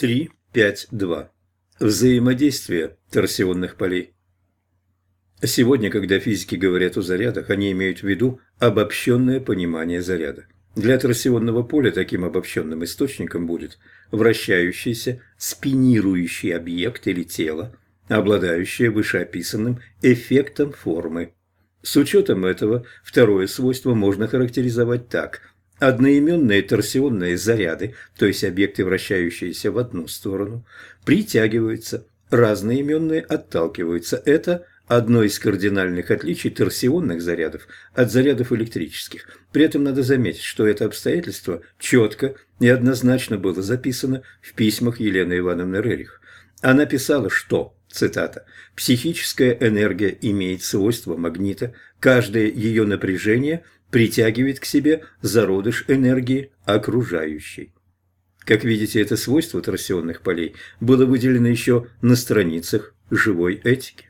3.5.2. Взаимодействие торсионных полей. Сегодня, когда физики говорят о зарядах, они имеют в виду обобщенное понимание заряда. Для торсионного поля таким обобщенным источником будет вращающийся спинирующий объект или тело, обладающее вышеописанным эффектом формы. С учетом этого второе свойство можно характеризовать так. Одноименные торсионные заряды, то есть объекты, вращающиеся в одну сторону, притягиваются, разные именные отталкиваются. Это одно из кардинальных отличий торсионных зарядов от зарядов электрических. При этом надо заметить, что это обстоятельство четко и однозначно было записано в письмах Елены Ивановны Рерих. Она писала, что, цитата, «психическая энергия имеет свойство магнита, каждое ее напряжение – притягивает к себе зародыш энергии окружающей. Как видите, это свойство торсионных полей было выделено еще на страницах живой этики.